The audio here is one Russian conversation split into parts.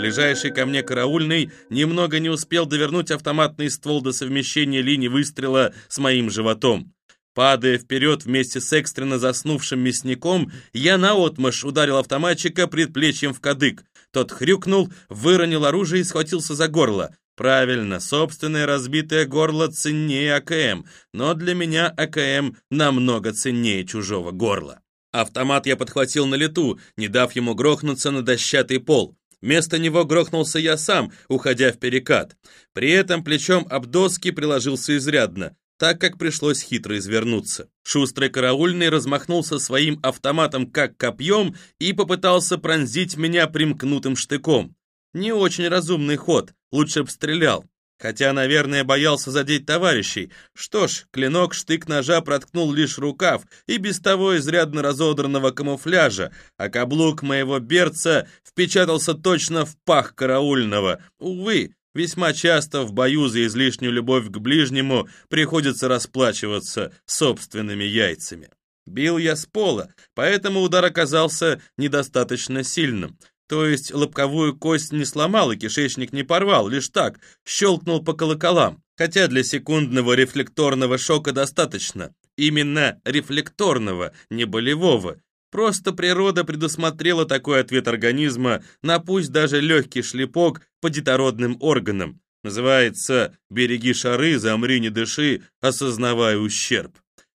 Ближайший ко мне караульный немного не успел довернуть автоматный ствол до совмещения линии выстрела с моим животом. Падая вперед вместе с экстренно заснувшим мясником, я наотмашь ударил автоматчика предплечьем в кадык. Тот хрюкнул, выронил оружие и схватился за горло. Правильно, собственное разбитое горло ценнее АКМ, но для меня АКМ намного ценнее чужого горла. Автомат я подхватил на лету, не дав ему грохнуться на дощатый пол. Вместо него грохнулся я сам, уходя в перекат. При этом плечом об доски приложился изрядно, так как пришлось хитро извернуться. Шустрый караульный размахнулся своим автоматом как копьем и попытался пронзить меня примкнутым штыком. Не очень разумный ход, лучше б стрелял. Хотя, наверное, боялся задеть товарищей. Что ж, клинок штык ножа проткнул лишь рукав и без того изрядно разодранного камуфляжа, а каблук моего берца впечатался точно в пах караульного. Увы, весьма часто в бою за излишнюю любовь к ближнему приходится расплачиваться собственными яйцами. Бил я с пола, поэтому удар оказался недостаточно сильным. То есть лобковую кость не сломал и кишечник не порвал, лишь так, щелкнул по колоколам. Хотя для секундного рефлекторного шока достаточно. Именно рефлекторного, не болевого. Просто природа предусмотрела такой ответ организма на пусть даже легкий шлепок по детородным органам. Называется «береги шары, замри, не дыши, осознавая ущерб».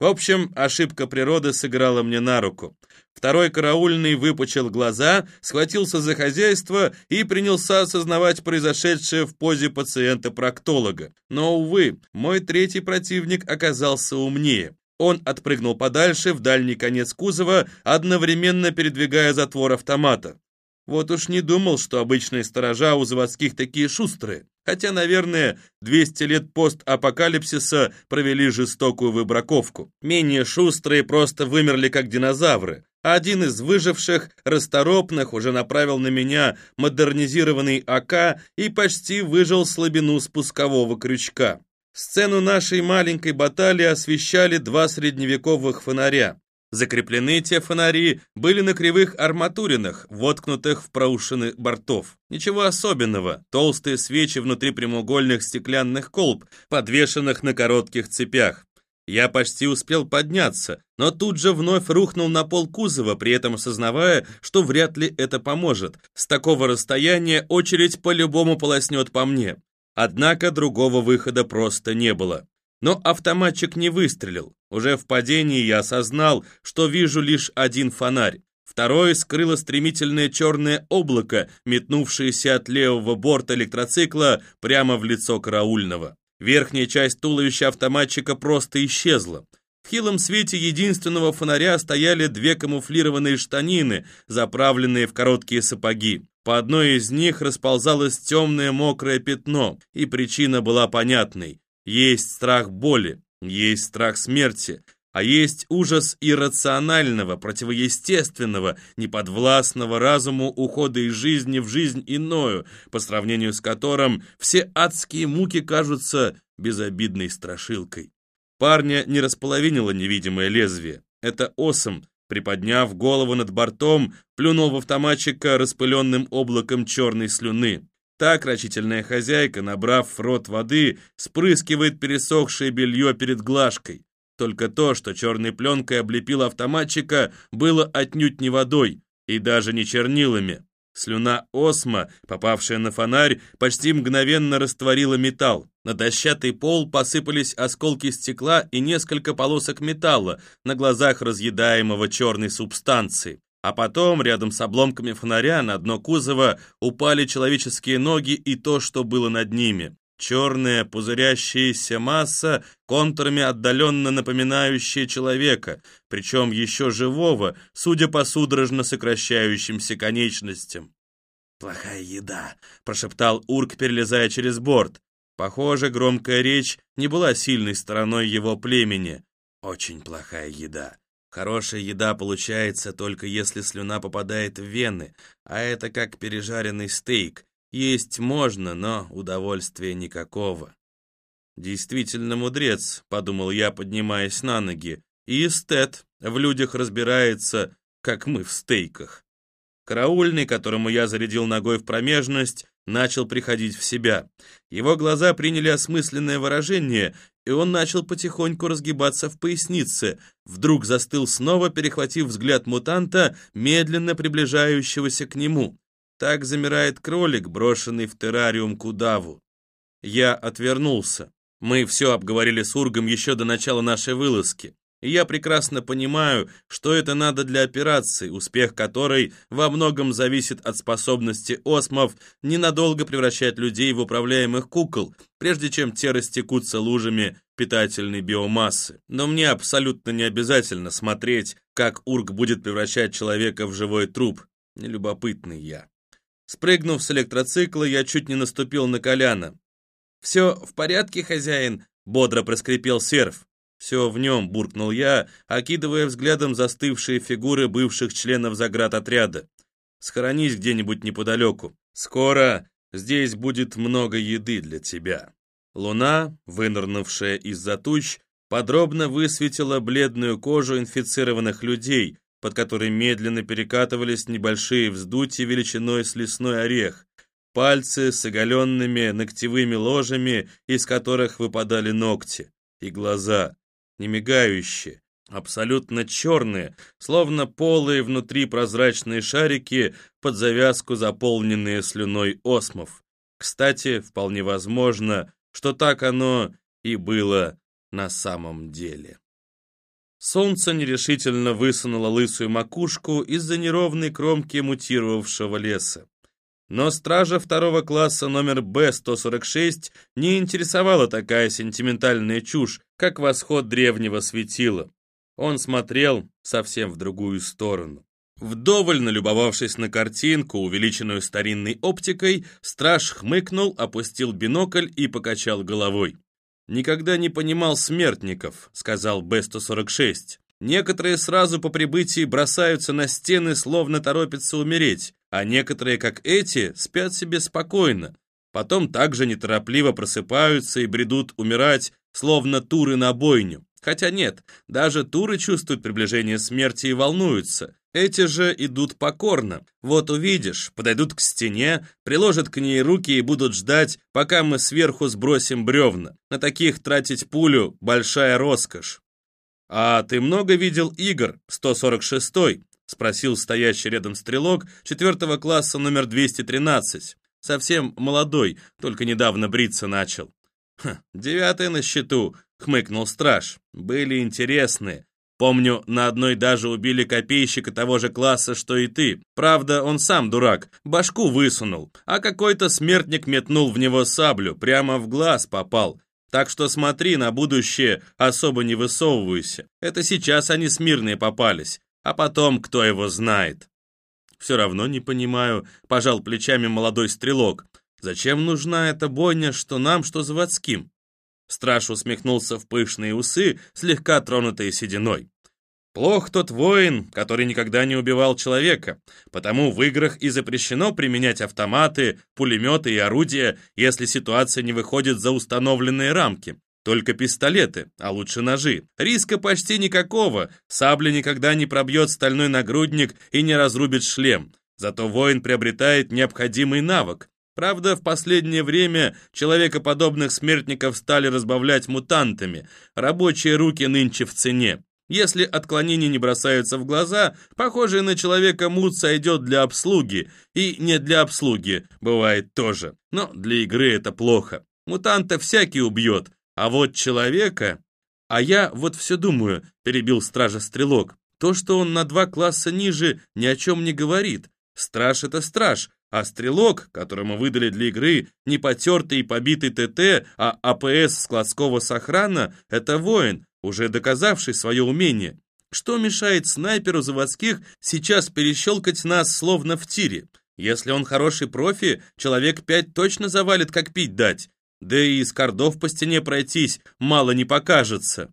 В общем, ошибка природы сыграла мне на руку. Второй караульный выпучил глаза, схватился за хозяйство и принялся осознавать произошедшее в позе пациента-проктолога. Но, увы, мой третий противник оказался умнее. Он отпрыгнул подальше в дальний конец кузова, одновременно передвигая затвор автомата. Вот уж не думал, что обычные сторожа у заводских такие шустрые. Хотя, наверное, 200 лет постапокалипсиса провели жестокую выбраковку. Менее шустрые просто вымерли как динозавры. Один из выживших, расторопных, уже направил на меня модернизированный АК и почти выжил слабину спускового крючка. Сцену нашей маленькой баталии освещали два средневековых фонаря. Закреплены те фонари были на кривых арматуринах, воткнутых в проушины бортов. Ничего особенного, толстые свечи внутри прямоугольных стеклянных колб, подвешенных на коротких цепях. Я почти успел подняться, но тут же вновь рухнул на пол кузова, при этом осознавая, что вряд ли это поможет. С такого расстояния очередь по-любому полоснет по мне. Однако другого выхода просто не было. Но автоматчик не выстрелил. Уже в падении я осознал, что вижу лишь один фонарь. Второй скрыло стремительное черное облако, метнувшееся от левого борта электроцикла прямо в лицо караульного. Верхняя часть туловища автоматчика просто исчезла. В хилом свете единственного фонаря стояли две камуфлированные штанины, заправленные в короткие сапоги. По одной из них расползалось темное мокрое пятно, и причина была понятной. Есть страх боли, есть страх смерти, а есть ужас иррационального, противоестественного, неподвластного разуму ухода из жизни в жизнь иною, по сравнению с которым все адские муки кажутся безобидной страшилкой. Парня не располовинило невидимое лезвие. Это осом, приподняв голову над бортом, плюнул в автоматчика распыленным облаком черной слюны. Так рачительная хозяйка, набрав в рот воды, спрыскивает пересохшее белье перед глажкой. Только то, что черной пленкой облепил автоматчика, было отнюдь не водой и даже не чернилами. Слюна осма, попавшая на фонарь, почти мгновенно растворила металл. На дощатый пол посыпались осколки стекла и несколько полосок металла на глазах разъедаемого черной субстанции. А потом, рядом с обломками фонаря, на дно кузова упали человеческие ноги и то, что было над ними. Черная пузырящаяся масса, контурами отдаленно напоминающая человека, причем еще живого, судя по судорожно сокращающимся конечностям. «Плохая еда», — прошептал Урк, перелезая через борт. Похоже, громкая речь не была сильной стороной его племени. «Очень плохая еда. Хорошая еда получается только если слюна попадает в вены, а это как пережаренный стейк. Есть можно, но удовольствия никакого. Действительно мудрец, подумал я, поднимаясь на ноги, и эстет в людях разбирается, как мы в стейках. Караульный, которому я зарядил ногой в промежность, начал приходить в себя. Его глаза приняли осмысленное выражение, и он начал потихоньку разгибаться в пояснице. Вдруг застыл снова, перехватив взгляд мутанта, медленно приближающегося к нему. Так замирает кролик, брошенный в террариум к удаву. Я отвернулся. Мы все обговорили с Ургом еще до начала нашей вылазки. И я прекрасно понимаю, что это надо для операции, успех которой во многом зависит от способности осмов ненадолго превращать людей в управляемых кукол, прежде чем те растекутся лужами питательной биомассы. Но мне абсолютно не обязательно смотреть, как Ург будет превращать человека в живой труп. Нелюбопытный я. Спрыгнув с электроцикла, я чуть не наступил на Коляна. «Все в порядке, хозяин?» — бодро проскрипел серф. «Все в нем», — буркнул я, окидывая взглядом застывшие фигуры бывших членов заградотряда. «Схоронись где-нибудь неподалеку. Скоро здесь будет много еды для тебя». Луна, вынырнувшая из-за туч, подробно высветила бледную кожу инфицированных людей, под которой медленно перекатывались небольшие вздутия величиной с лесной орех, пальцы с оголенными ногтевыми ложами, из которых выпадали ногти, и глаза, не мигающие, абсолютно черные, словно полые внутри прозрачные шарики под завязку, заполненные слюной осмов. Кстати, вполне возможно, что так оно и было на самом деле. Солнце нерешительно высунуло лысую макушку из-за неровной кромки мутировавшего леса. Но стража второго класса номер Б-146 не интересовала такая сентиментальная чушь, как восход древнего светила. Он смотрел совсем в другую сторону. Вдоволь налюбовавшись на картинку, увеличенную старинной оптикой, страж хмыкнул, опустил бинокль и покачал головой. «Никогда не понимал смертников», — сказал Б-146. «Некоторые сразу по прибытии бросаются на стены, словно торопятся умереть, а некоторые, как эти, спят себе спокойно. Потом также неторопливо просыпаются и бредут умирать, словно туры на бойню. Хотя нет, даже туры чувствуют приближение смерти и волнуются. Эти же идут покорно. Вот увидишь, подойдут к стене, приложат к ней руки и будут ждать, пока мы сверху сбросим бревна. На таких тратить пулю – большая роскошь. «А ты много видел игр? 146-й?» — спросил стоящий рядом стрелок четвертого класса номер 213. Совсем молодой, только недавно бриться начал. «Ха, девятый на счету», — хмыкнул страж. «Были интересные. Помню, на одной даже убили копейщика того же класса, что и ты. Правда, он сам дурак, башку высунул, а какой-то смертник метнул в него саблю, прямо в глаз попал. Так что смотри на будущее, особо не высовывайся. Это сейчас они смирные попались а потом кто его знает. Все равно не понимаю, пожал плечами молодой стрелок. Зачем нужна эта бойня, что нам, что заводским? Страж усмехнулся в пышные усы, слегка тронутые сединой. Плох тот воин, который никогда не убивал человека, потому в играх и запрещено применять автоматы, пулеметы и орудия, если ситуация не выходит за установленные рамки. Только пистолеты, а лучше ножи. Риска почти никакого. Сабля никогда не пробьет стальной нагрудник и не разрубит шлем. Зато воин приобретает необходимый навык. Правда, в последнее время человекоподобных смертников стали разбавлять мутантами. Рабочие руки нынче в цене. Если отклонения не бросаются в глаза, похожий на человека мут сойдет для обслуги. И не для обслуги, бывает тоже. Но для игры это плохо. Мутанта всякий убьет, а вот человека... А я вот все думаю, перебил стража-стрелок. То, что он на два класса ниже, ни о чем не говорит. Страж — это страж, а стрелок, которому выдали для игры не потертый и побитый ТТ, а АПС складского сохрана, это воин, уже доказавший свое умение. Что мешает снайперу заводских сейчас перещелкать нас словно в тире? Если он хороший профи, человек пять точно завалит, как пить дать. Да и из кордов по стене пройтись мало не покажется.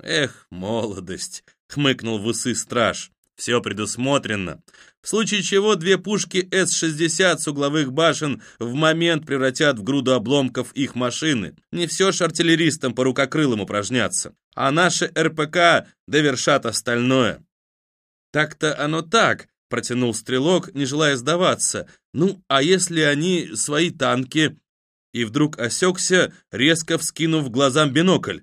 Эх, молодость, хмыкнул в усы страж. Все предусмотрено. В случае чего две пушки С-60 с угловых башен в момент превратят в груду обломков их машины. Не все ж артиллеристам по рукокрылам упражняться. А наши РПК довершат остальное. Так-то оно так, протянул стрелок, не желая сдаваться. «Ну, а если они свои танки?» И вдруг осекся, резко вскинув глазам бинокль.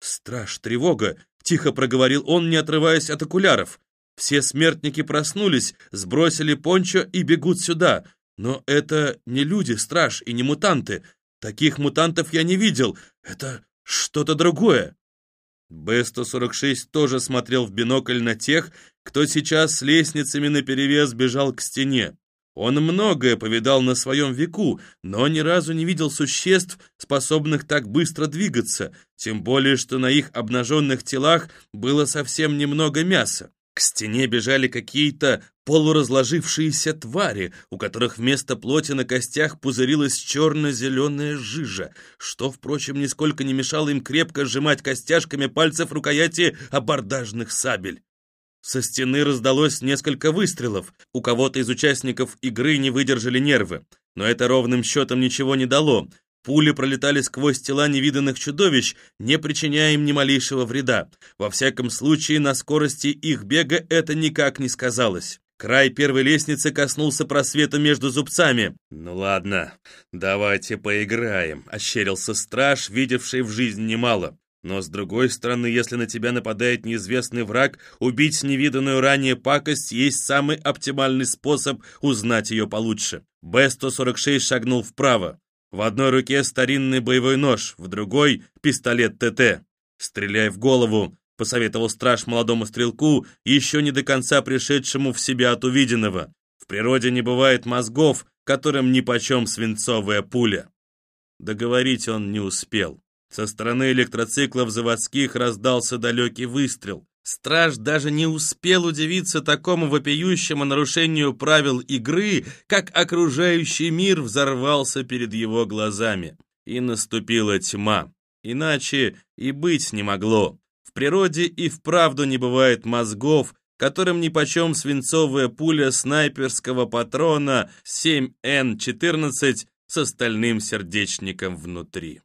«Страж, тревога!» — тихо проговорил он, не отрываясь от окуляров. «Все смертники проснулись, сбросили пончо и бегут сюда. Но это не люди, страж, и не мутанты. Таких мутантов я не видел. Это что-то другое». Б-146 тоже смотрел в бинокль на тех, кто сейчас с лестницами наперевес бежал к стене. Он многое повидал на своем веку, но ни разу не видел существ, способных так быстро двигаться, тем более, что на их обнаженных телах было совсем немного мяса. К стене бежали какие-то полуразложившиеся твари, у которых вместо плоти на костях пузырилась черно-зеленая жижа, что, впрочем, нисколько не мешало им крепко сжимать костяшками пальцев рукояти абордажных сабель. Со стены раздалось несколько выстрелов. У кого-то из участников игры не выдержали нервы. Но это ровным счетом ничего не дало. Пули пролетали сквозь тела невиданных чудовищ, не причиняя им ни малейшего вреда. Во всяком случае, на скорости их бега это никак не сказалось. Край первой лестницы коснулся просвета между зубцами. «Ну ладно, давайте поиграем», — ощерился страж, видевший в жизни немало. Но с другой стороны, если на тебя нападает неизвестный враг, убить невиданную ранее пакость есть самый оптимальный способ узнать ее получше. Б-146 шагнул вправо. В одной руке старинный боевой нож, в другой — пистолет ТТ. «Стреляй в голову», — посоветовал страж молодому стрелку, еще не до конца пришедшему в себя от увиденного. «В природе не бывает мозгов, которым нипочем свинцовая пуля». Договорить он не успел. Со стороны электроциклов заводских раздался далекий выстрел. Страж даже не успел удивиться такому вопиющему нарушению правил игры, как окружающий мир взорвался перед его глазами. И наступила тьма. Иначе и быть не могло. В природе и вправду не бывает мозгов, которым нипочем свинцовая пуля снайперского патрона 7Н-14 с остальным сердечником внутри.